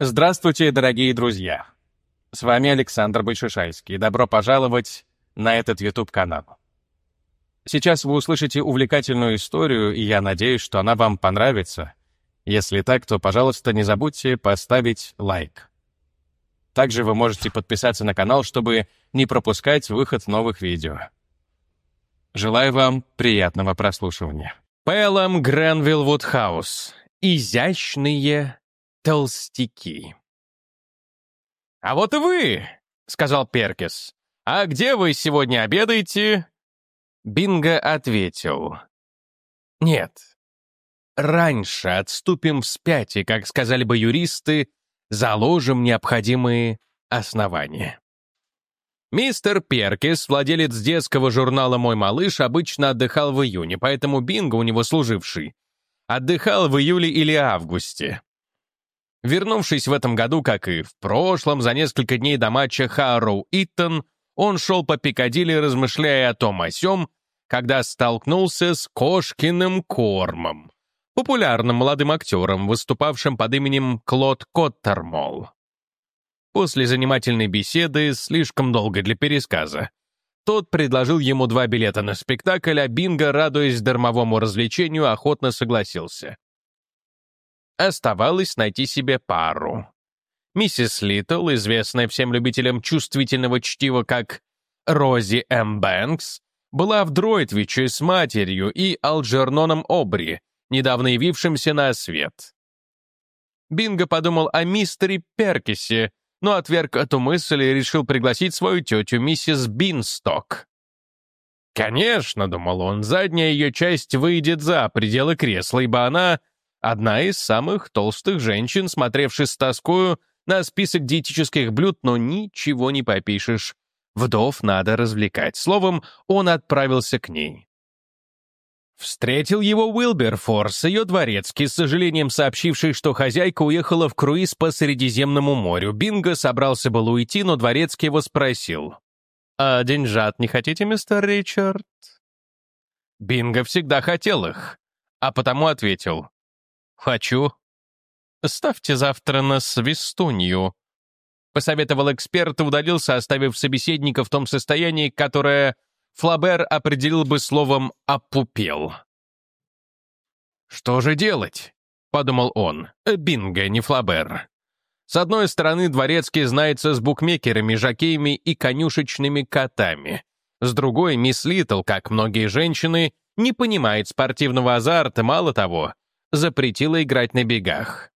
Здравствуйте, дорогие друзья! С вами Александр Большишайский. Добро пожаловать на этот YouTube-канал. Сейчас вы услышите увлекательную историю, и я надеюсь, что она вам понравится. Если так, то, пожалуйста, не забудьте поставить лайк. Также вы можете подписаться на канал, чтобы не пропускать выход новых видео. Желаю вам приятного прослушивания. Пэлом Гренвилл Вудхаус. Изящные толстяки. «А вот и вы!» — сказал Перкис. «А где вы сегодня обедаете?» Бинго ответил. «Нет. Раньше отступим вспять и, как сказали бы юристы, заложим необходимые основания». Мистер Перкис, владелец детского журнала «Мой малыш», обычно отдыхал в июне, поэтому Бинго, у него служивший, отдыхал в июле или августе. Вернувшись в этом году, как и в прошлом, за несколько дней до матча Харроу-Иттон, он шел по Пикадилли, размышляя о том о сём, когда столкнулся с Кошкиным Кормом, популярным молодым актером, выступавшим под именем Клод Коттермол. После занимательной беседы, слишком долго для пересказа, тот предложил ему два билета на спектакль, а Бинго, радуясь дармовому развлечению, охотно согласился. Оставалось найти себе пару. Миссис Литл, известная всем любителям чувствительного чтива как Рози М. Бэнкс, была в Дройтвиче с матерью и Алджерноном Обри, недавно явившимся на свет. Бинго подумал о мистере Перкисе, но отверг эту мысль и решил пригласить свою тетю, миссис Бинсток. Конечно, думал он, задняя ее часть выйдет за пределы кресла, ибо она Одна из самых толстых женщин, смотревших с тоскою на список диетических блюд, но ничего не попишешь. Вдов надо развлекать. Словом, он отправился к ней. Встретил его Уилберфорс, ее дворецкий, с сожалением сообщивший, что хозяйка уехала в круиз по Средиземному морю. Бинго собрался был уйти, но дворецкий его спросил. «А деньжат не хотите, мистер Ричард?» Бинго всегда хотел их, а потому ответил. «Хочу». «Ставьте завтра на свистунью», — посоветовал эксперт и удалился, оставив собеседника в том состоянии, которое Флабер определил бы словом «опупел». «Что же делать?» — подумал он. «Бинго, не Флабер». С одной стороны, Дворецкий знается с букмекерами, жокеями и конюшечными котами. С другой, мисс Литл, как многие женщины, не понимает спортивного азарта, мало того, запретила играть на бегах.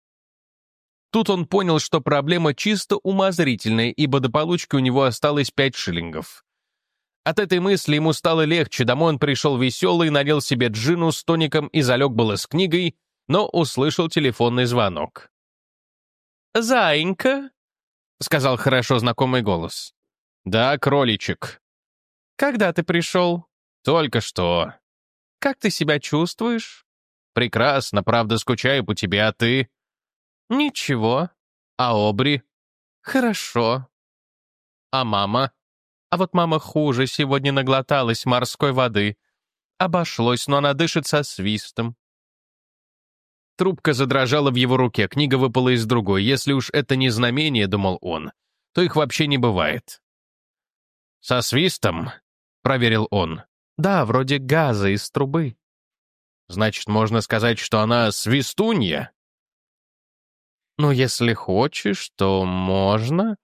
Тут он понял, что проблема чисто умозрительная, ибо до получки у него осталось пять шиллингов. От этой мысли ему стало легче, домой он пришел веселый, налил себе джину с тоником и залег было с книгой, но услышал телефонный звонок. «Заинька?» — сказал хорошо знакомый голос. «Да, кроличек». «Когда ты пришел?» «Только что». «Как ты себя чувствуешь?» Прекрасно, правда, скучаю по тебе, а ты? Ничего. А Обри? Хорошо. А мама? А вот мама хуже, сегодня наглоталась морской воды. Обошлось, но она дышит со свистом. Трубка задрожала в его руке, книга выпала из другой. Если уж это не знамение, думал он, то их вообще не бывает. «Со свистом?» — проверил он. «Да, вроде газа из трубы». Значит, можно сказать, что она свистунья? Ну, если хочешь, то можно.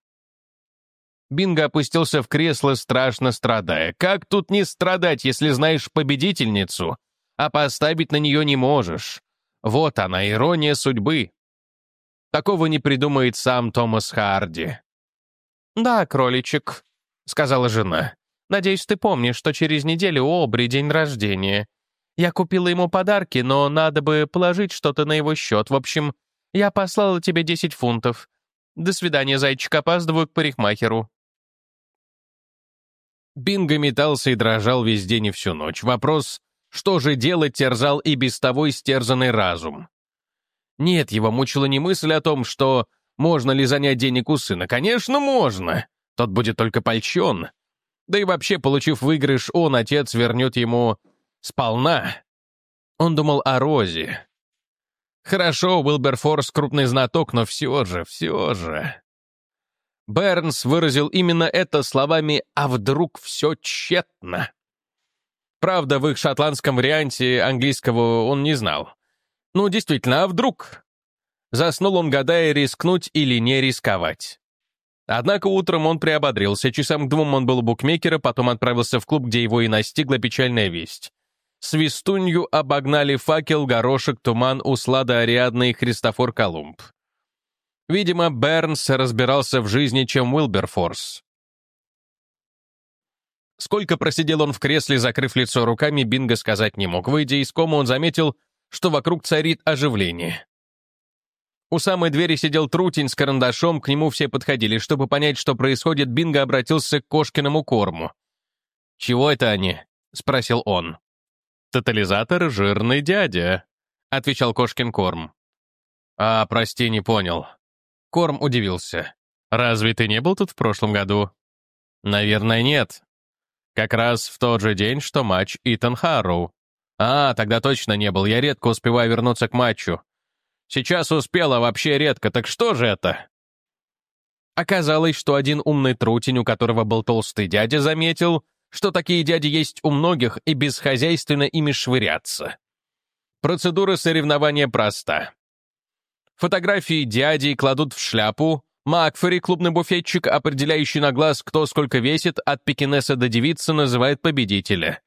Бинго опустился в кресло, страшно страдая. Как тут не страдать, если знаешь победительницу, а поставить на нее не можешь? Вот она, ирония судьбы. Такого не придумает сам Томас Харди. «Да, кроличек», — сказала жена. «Надеюсь, ты помнишь, что через неделю у Обри день рождения. Я купила ему подарки, но надо бы положить что-то на его счет. В общем, я послала тебе 10 фунтов. До свидания, зайчик, опаздываю к парикмахеру». Бинго метался и дрожал весь день и всю ночь. Вопрос, что же делать, терзал и без того истерзанный разум. Нет, его мучила не мысль о том, что можно ли занять денег у сына. Конечно, можно. Тот будет только польщен. Да и вообще, получив выигрыш, он, отец, вернет ему Сполна. Он думал о Розе. Хорошо, Уилберфорс крупный знаток, но все же, все же. Бернс выразил именно это словами «а вдруг все тщетно». Правда, в их шотландском варианте английского он не знал. Ну, действительно, а вдруг? Заснул он, гадая, рискнуть или не рисковать. Однако утром он приободрился, часам к двум он был у букмекера, потом отправился в клуб, где его и настигла печальная весть. Свистунью обогнали факел, горошек, туман, услада Ариадна и Христофор Колумб. Видимо, Бернс разбирался в жизни, чем Уилберфорс. Сколько просидел он в кресле, закрыв лицо руками, Бинго сказать не мог. Выйдя из кома, он заметил, что вокруг царит оживление. У самой двери сидел Трутень с карандашом, к нему все подходили. Чтобы понять, что происходит, Бинго обратился к Кошкиному корму. «Чего это они?» — спросил он. «Тотализатор жирный дядя», — отвечал Кошкин корм. «А, прости, не понял». Корм удивился. «Разве ты не был тут в прошлом году?» «Наверное, нет. Как раз в тот же день, что матч Итан Харроу. А, тогда точно не был, я редко успеваю вернуться к матчу. Сейчас успела вообще редко, так что же это? Оказалось, что один умный трутень, у которого был толстый дядя, заметил, что такие дяди есть у многих и бесхозяйственно ими швыряться. Процедура соревнования проста. Фотографии дяди кладут в шляпу, Макфери, клубный буфетчик, определяющий на глаз, кто сколько весит, от пекинеса до девицы, называет победителя.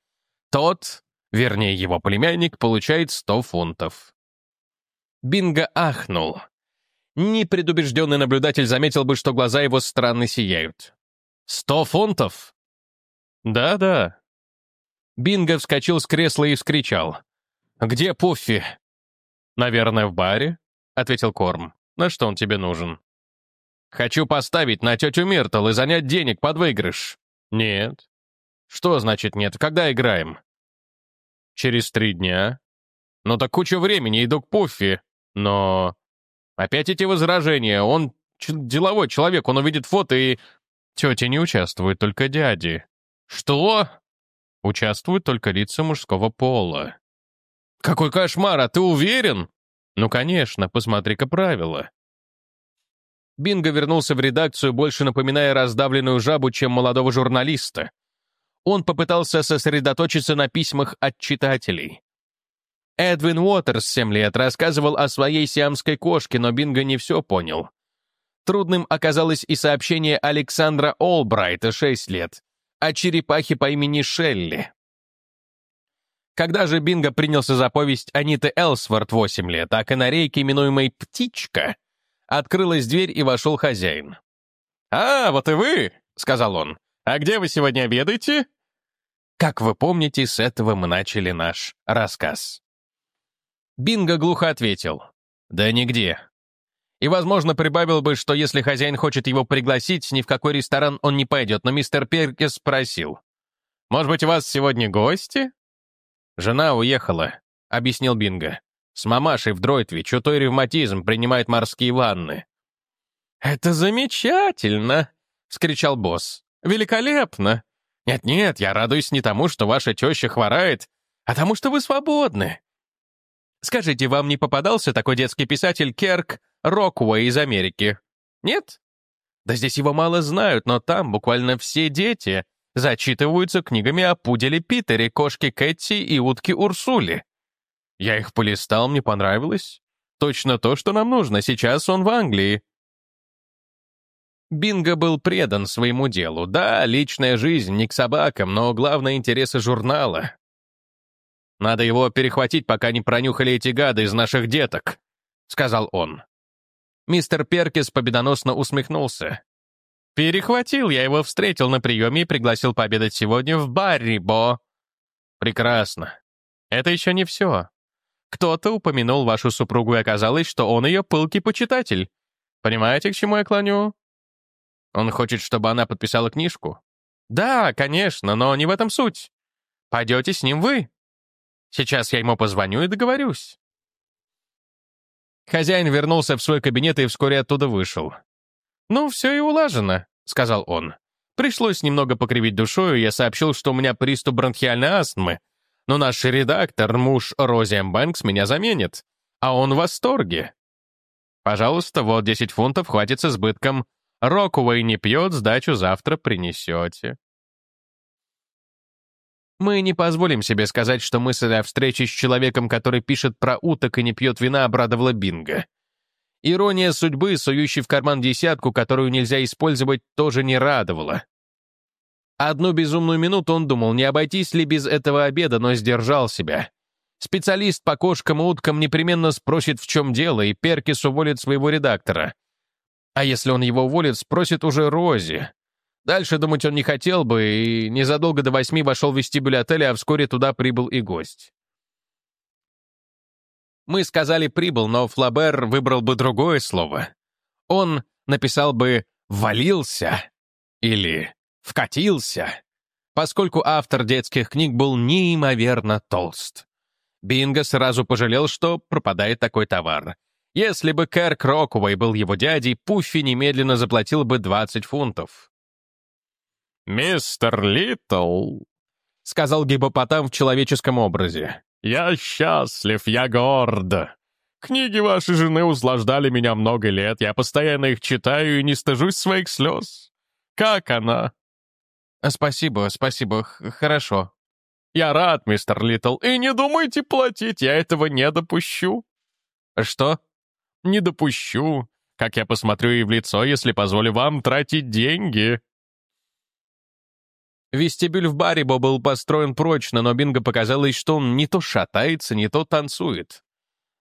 Тот, вернее его племянник, получает 100 фунтов. Бинго ахнул. Непредубежденный наблюдатель заметил бы, что глаза его странно сияют. «Сто фунтов?» «Да-да». Бинго вскочил с кресла и вскричал. «Где Пуффи?» «Наверное, в баре», — ответил Корм. «На что он тебе нужен?» «Хочу поставить на тетю Миртл и занять денег под выигрыш». «Нет». «Что значит нет? Когда играем?» «Через три дня». «Ну так куча времени, иду к Пуффи». Но... Опять эти возражения. Он деловой человек, он увидит фото и... Тетя не участвует, только дяди. Что? Участвуют только лица мужского пола. Какой кошмар, а ты уверен? Ну, конечно, посмотри-ка правила. Бинго вернулся в редакцию, больше напоминая раздавленную жабу, чем молодого журналиста. Он попытался сосредоточиться на письмах от читателей. Эдвин Уотерс, 7 лет, рассказывал о своей сиамской кошке, но Бинго не все понял. Трудным оказалось и сообщение Александра Олбрайта, 6 лет, о черепахе по имени Шелли. Когда же Бинго принялся за повесть Аниты Элсворт, 8 лет, о канарейке, именуемой «Птичка», открылась дверь и вошел хозяин. «А, вот и вы!» — сказал он. «А где вы сегодня обедаете?» Как вы помните, с этого мы начали наш рассказ. Бинго глухо ответил. «Да нигде». И, возможно, прибавил бы, что если хозяин хочет его пригласить, ни в какой ресторан он не пойдет, но мистер Перкис спросил. «Может быть, у вас сегодня гости?» «Жена уехала», — объяснил Бинго. «С мамашей в Дройтвич, у той ревматизм, принимает морские ванны». «Это замечательно!» — вскричал босс. «Великолепно! Нет-нет, я радуюсь не тому, что ваша теща хворает, а тому, что вы свободны. Скажите, вам не попадался такой детский писатель Керк Рокуэй из Америки? Нет? Да здесь его мало знают, но там буквально все дети зачитываются книгами о пуделе Питере, кошке Кэтти и утке Урсуле. Я их полистал, мне понравилось. Точно то, что нам нужно. Сейчас он в Англии. Бинго был предан своему делу. Да, личная жизнь не к собакам, но главное — интересы журнала. Надо его перехватить, пока не пронюхали эти гады из наших деток», — сказал он. Мистер Перкис победоносно усмехнулся. «Перехватил, я его встретил на приеме и пригласил пообедать сегодня в баре, Бо». «Прекрасно. Это еще не все. Кто-то упомянул вашу супругу, и оказалось, что он ее пылкий почитатель. Понимаете, к чему я клоню?» «Он хочет, чтобы она подписала книжку?» «Да, конечно, но не в этом суть. Пойдете с ним вы?» Сейчас я ему позвоню и договорюсь». Хозяин вернулся в свой кабинет и вскоре оттуда вышел. «Ну, все и улажено», — сказал он. Пришлось немного покривить душою, я сообщил, что у меня приступ бронхиальной астмы, но наш редактор, муж Розиэм Бэнкс, меня заменит. а он в восторге. Пожалуйста, вот 10 фунтов хватит с избытком. Рокуэй не пьет, сдачу завтра принесете. Мы не позволим себе сказать, что мысль о встрече с человеком, который пишет про уток и не пьет вина, обрадовала Бинго. Ирония судьбы, сующей в карман десятку, которую нельзя использовать, тоже не радовала. Одну безумную минуту он думал, не обойтись ли без этого обеда, но сдержал себя. Специалист по кошкам и уткам непременно спросит, в чем дело, и Перкис уволит своего редактора. А если он его уволит, спросит уже Рози. Дальше думать он не хотел бы, и незадолго до восьми вошел в вестибюль отеля, а вскоре туда прибыл и гость. Мы сказали «прибыл», но Флабер выбрал бы другое слово. Он написал бы «валился» или «вкатился», поскольку автор детских книг был неимоверно толст. Бинго сразу пожалел, что пропадает такой товар. Если бы Кэр Крокуэй был его дядей, Пуффи немедленно заплатил бы 20 фунтов. «Мистер Литл», — сказал гипопотам в человеческом образе, — «я счастлив, я горд. Книги вашей жены услаждали меня много лет, я постоянно их читаю и не стыжусь своих слез. Как она?» «Спасибо, спасибо, хорошо», «Я рад, мистер Литл, и не думайте платить, я этого не допущу». «Что?» «Не допущу. Как я посмотрю ей в лицо, если позволю вам тратить деньги?» Вестибюль в Барибо был построен прочно, но Бинго показалось, что он не то шатается, не то танцует.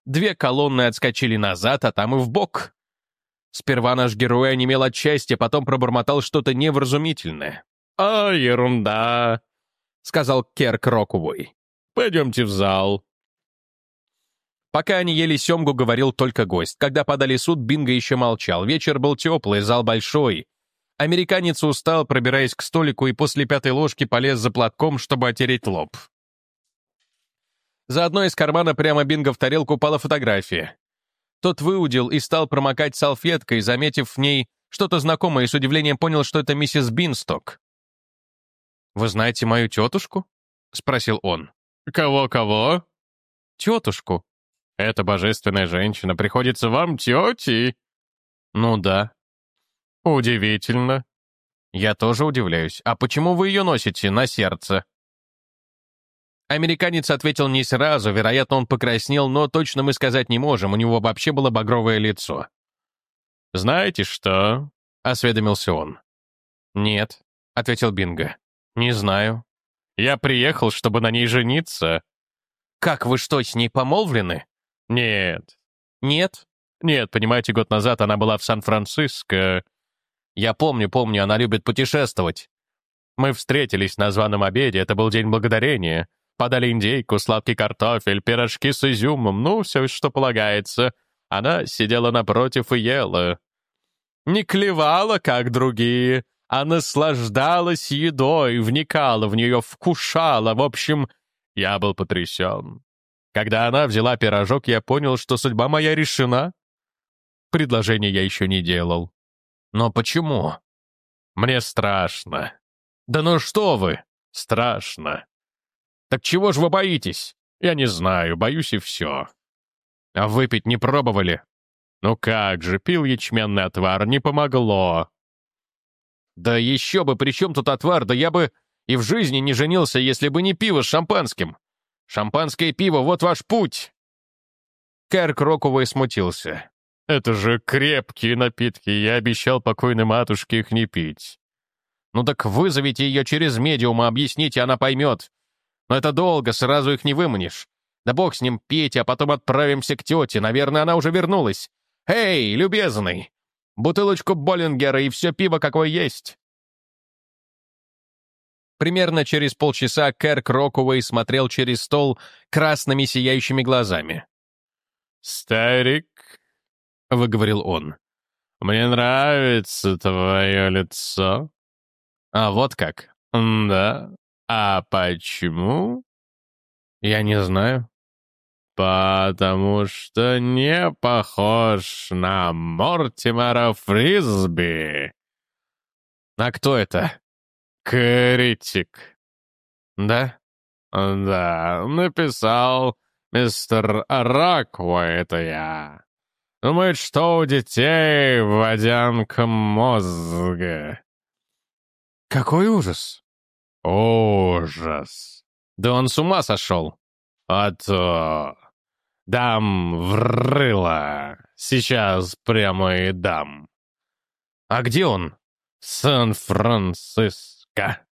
Две колонны отскочили назад, а там и в бок. Сперва наш герой онемел от счастья, потом пробормотал что-то невразумительное. «А, ерунда!» — сказал Керк Рокувой. «Пойдемте в зал». Пока они ели семгу, говорил только гость. Когда подали суд, Бинго еще молчал. Вечер был теплый, зал большой. Американец устал, пробираясь к столику, и после пятой ложки полез за платком, чтобы отереть лоб. Заодно из кармана прямо Бинго в тарелку упала фотография. Тот выудил и стал промокать салфеткой, заметив в ней что-то знакомое, и с удивлением понял, что это миссис Бинсток. «Вы знаете мою тетушку?» — спросил он. «Кого-кого?» «Тетушку». «Эта божественная женщина приходится вам тетей?» «Ну да». «Удивительно». «Я тоже удивляюсь. А почему вы ее носите на сердце?» Американец ответил не сразу, вероятно, он покраснел, но точно мы сказать не можем, у него вообще было багровое лицо. «Знаете что?» — осведомился он. «Нет», — ответил Бинго. «Не знаю». «Я приехал, чтобы на ней жениться». «Как, вы что, с ней помолвлены?» «Нет». «Нет?» «Нет, понимаете, год назад она была в Сан-Франциско». «Я помню, помню, она любит путешествовать». «Мы встретились на званом обеде, это был День Благодарения. Подали индейку, сладкий картофель, пирожки с изюмом, ну, все, что полагается. Она сидела напротив и ела. Не клевала, как другие, а наслаждалась едой, вникала в нее, вкушала. В общем, я был потрясен. Когда она взяла пирожок, я понял, что судьба моя решена. Предложение я еще не делал. Но почему? Мне страшно. Да ну что вы? Страшно. Так чего же вы боитесь? Я не знаю, боюсь и все. А выпить не пробовали? Ну как же, пил ячменный отвар, не помогло. Да еще бы, при чем тут отвар? Да я бы и в жизни не женился, если бы не пиво с шампанским. Шампанское пиво — вот ваш путь!» Кэр Кроковый смутился. «Это же крепкие напитки, я обещал покойной матушке их не пить». «Ну так вызовите ее через медиума, объясните, она поймет. Но это долго, сразу их не выманишь. Да бог с ним, пейте, а потом отправимся к тете, наверное, она уже вернулась. Эй, любезный, бутылочку Боллингера и все пиво, какое есть». Примерно через полчаса Кэрк Рокуэй смотрел через стол красными сияющими глазами. «Старик», — выговорил он, — «мне нравится твое лицо». «А вот как?» «Да. А почему?» «Я не знаю». «Потому что не похож на Мортимера Фрисби». «А кто это?» «Критик». «Да?» «Да, написал Мистер Раква, это я. Думает, что у детей водянка мозга. Какой ужас! Ужас! Да он с ума сошел. А то... Дам в рыло. Сейчас прямо и дам. А где он? Сан-Франциско.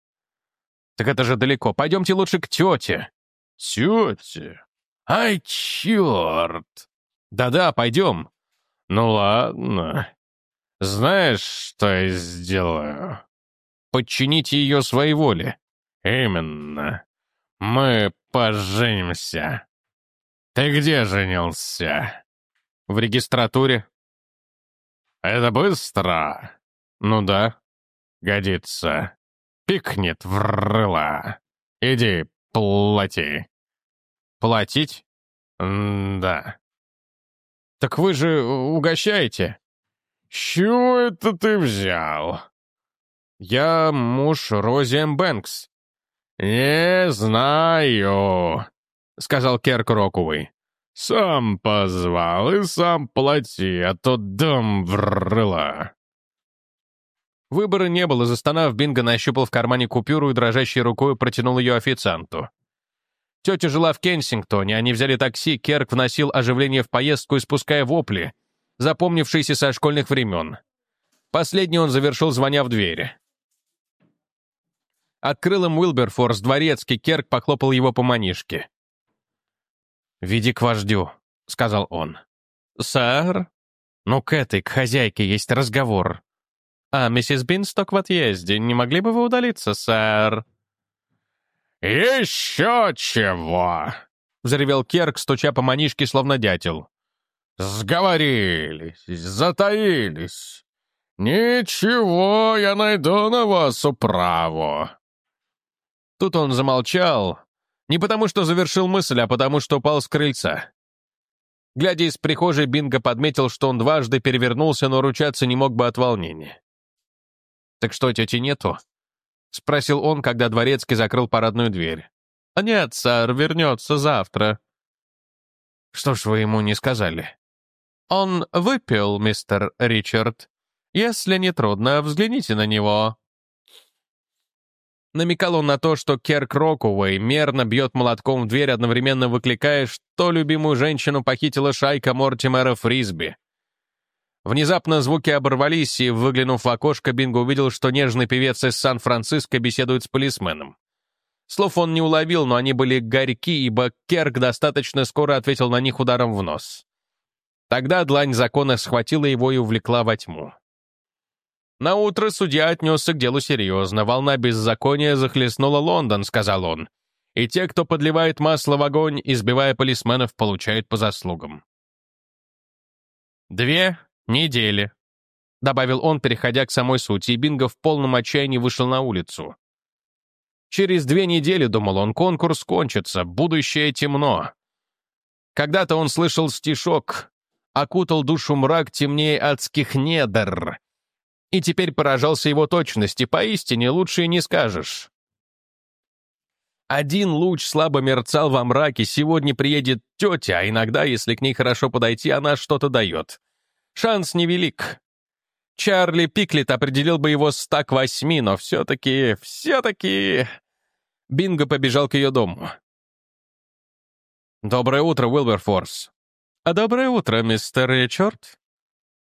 Так это же далеко. Пойдемте лучше к тете. Тете? Ай, черт! Да-да, пойдем. Ну ладно. Знаешь, что я сделаю? Подчините ее своей воле. Именно. Мы поженимся. Ты где женился? В регистратуре. Это быстро. Ну да. Годится. Пикнет в рыло. Иди, плати. Платить? М да. Так вы же угощаете. С чего это ты взял? Я муж Рози Бэнкс. Не знаю, сказал Керк Роковый. Сам позвал и сам плати, а то дам в рыло. Выбора не было, застонав, Бинго нащупал в кармане купюру и дрожащей рукой протянул ее официанту. Тетя жила в Кенсингтоне, они взяли такси, Керк вносил оживление в поездку, испуская вопли, запомнившиеся со школьных времен. Последний он завершил, звоня в двери. Открыл им Уилберфорс, дворецкий, Керк похлопал его по манишке. «Веди к вождю», — сказал он. «Сэр?» «Ну, к этой, к хозяйке есть разговор». «А, миссис Бинсток в отъезде. Не могли бы вы удалиться, сэр?» «Еще чего!» — взревел Керк, стуча по манишке, словно дятел. «Сговорились, затаились. Ничего, я найду на вас управу». Тут он замолчал, не потому что завершил мысль, а потому что упал с крыльца. Глядя из прихожей, Бинго подметил, что он дважды перевернулся, но ручаться не мог бы от волнения. «Так что, тети нету?» — спросил он, когда дворецкий закрыл парадную дверь. «А нет, сэр, вернется завтра». «Что ж вы ему не сказали?» «Он выпил, мистер Ричард. Если не трудно, взгляните на него». Намекал он на то, что Керк Рокуэй мерно бьет молотком в дверь, одновременно выкликая, что любимую женщину похитила шайка Мортимера Фрисби. Внезапно звуки оборвались, и, выглянув в окошко, Бинго увидел, что нежный певец из Сан-Франциско беседует с полисменом. Слов он не уловил, но они были горьки, ибо Керк достаточно скоро ответил на них ударом в нос. Тогда длань закона схватила его и увлекла во тьму. На утро судья отнесся к делу серьезно. Волна беззакония захлестнула Лондон, сказал он. И те, кто подливает масло в огонь, избивая полисменов, получают по заслугам. Две недели», — добавил он, переходя к самой сути, и Бинго в полном отчаянии вышел на улицу. «Через две недели, — думал он, — конкурс кончится, будущее темно». Когда-то он слышал стишок «Окутал душу мрак темнее адских недр», и теперь поражался его точности, поистине лучше и не скажешь. Один луч слабо мерцал во мраке, сегодня приедет тетя, а иногда, если к ней хорошо подойти, она что-то дает. Шанс невелик. Чарли Пиклет определил бы его с так восьми, но все-таки, все-таки... Бинго побежал к ее дому. «Доброе утро, Уилберфорс». «А доброе утро, мистер Ричард».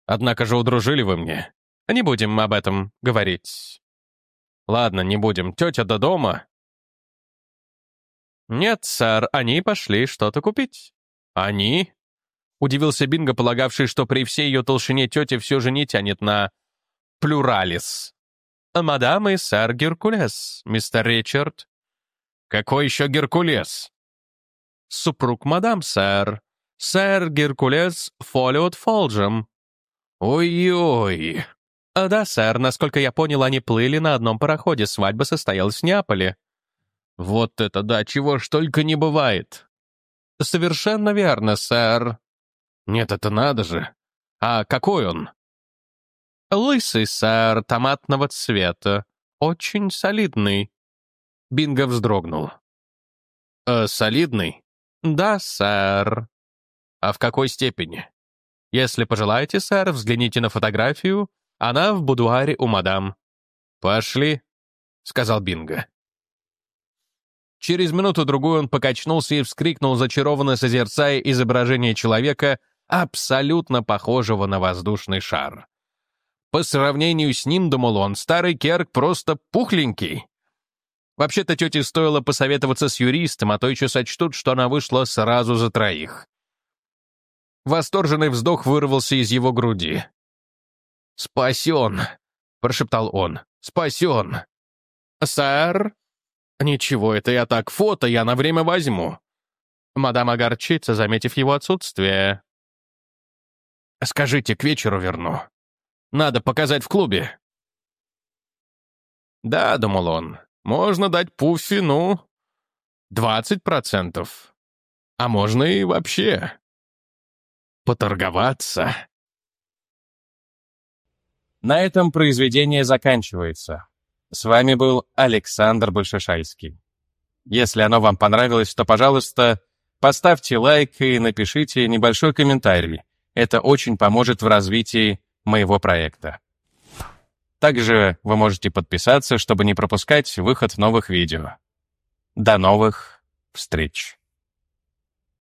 «Однако же удружили вы мне. Не будем об этом говорить». «Ладно, не будем. Тетя до дома?» «Нет, сэр, они пошли что-то купить». «Они?» Удивился Бинго, полагавший, что при всей ее толщине тетя все же не тянет на плюралис. «Мадам и сэр Геркулес, мистер Ричард». «Какой еще Геркулес?» «Супруг мадам, сэр. Сэр Геркулес Фолиот Фолджем». «Ой-ой». «Да, сэр, насколько я понял, они плыли на одном пароходе, свадьба состоялась в Неаполе». «Вот это да, чего ж только не бывает». «Совершенно верно, сэр», нет, это надо же. А какой он? Лысый, сэр, томатного цвета. Очень солидный. Бинго вздрогнул. «Э, солидный?» Да, сэр. А в какой степени? Если пожелаете, сэр, взгляните на фотографию. Она в будуаре у мадам. Пошли, сказал Бинго. Через минуту-другую он покачнулся и вскрикнул, зачарованно созерцая изображение человека, абсолютно похожего на воздушный шар. По сравнению с ним, думал он, старый Керк просто пухленький. Вообще-то тете стоило посоветоваться с юристом, а то еще сочтут, что она вышла сразу за троих. Восторженный вздох вырвался из его груди. «Спасен!» — прошептал он. «Спасен!» «Сэр?» «Ничего, это я так, фото я на время возьму». Мадам огорчится, заметив его отсутствие. «Скажите, к вечеру верну. Надо показать в клубе». «Да», — думал он, — «можно дать Пуффи, ну, двадцать процентов. А можно и вообще поторговаться». На этом произведение заканчивается. С вами был Александр Большешайский. Если оно вам понравилось, то, пожалуйста, поставьте лайк и напишите небольшой комментарий. Это очень поможет в развитии моего проекта. Также вы можете подписаться, чтобы не пропускать выход новых видео. До новых встреч!